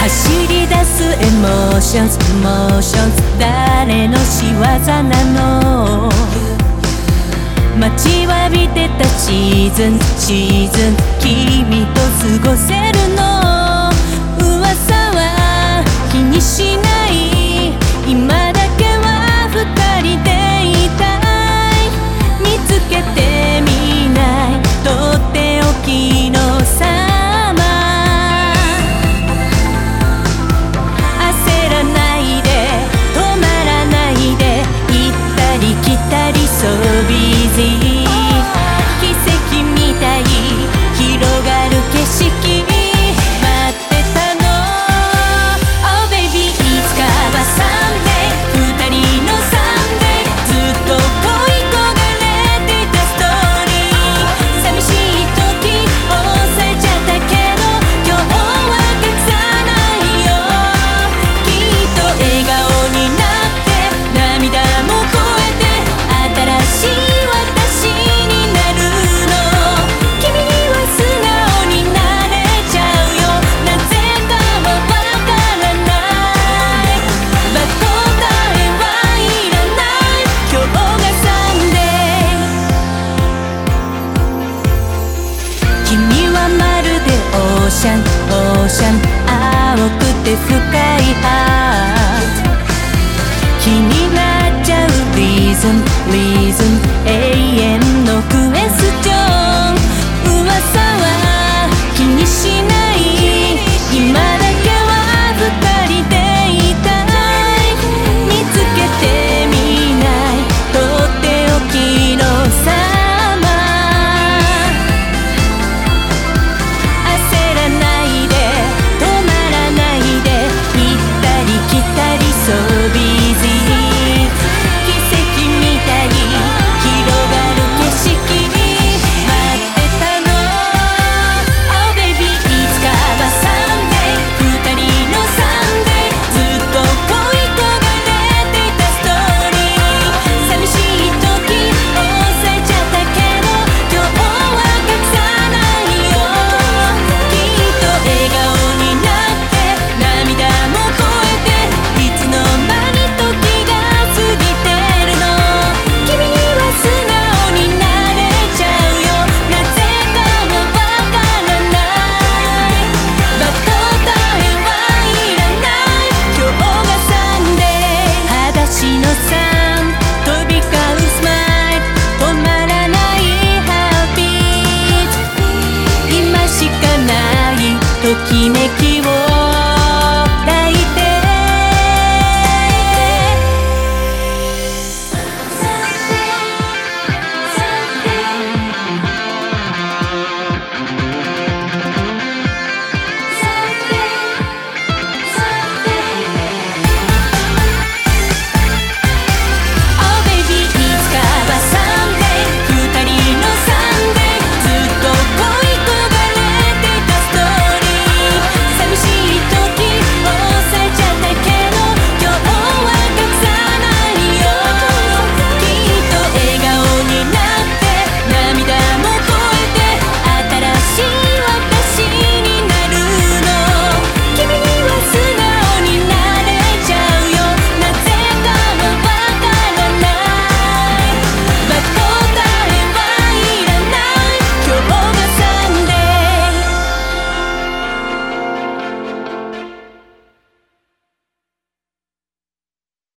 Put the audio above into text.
走り出す emotions emotions 誰の仕業なの？待ちわびてたシーズンシーズン君と過ごせるの？ーシャンオーシャン青くて深いハ気になっちゃうリズムリズム永遠のクエス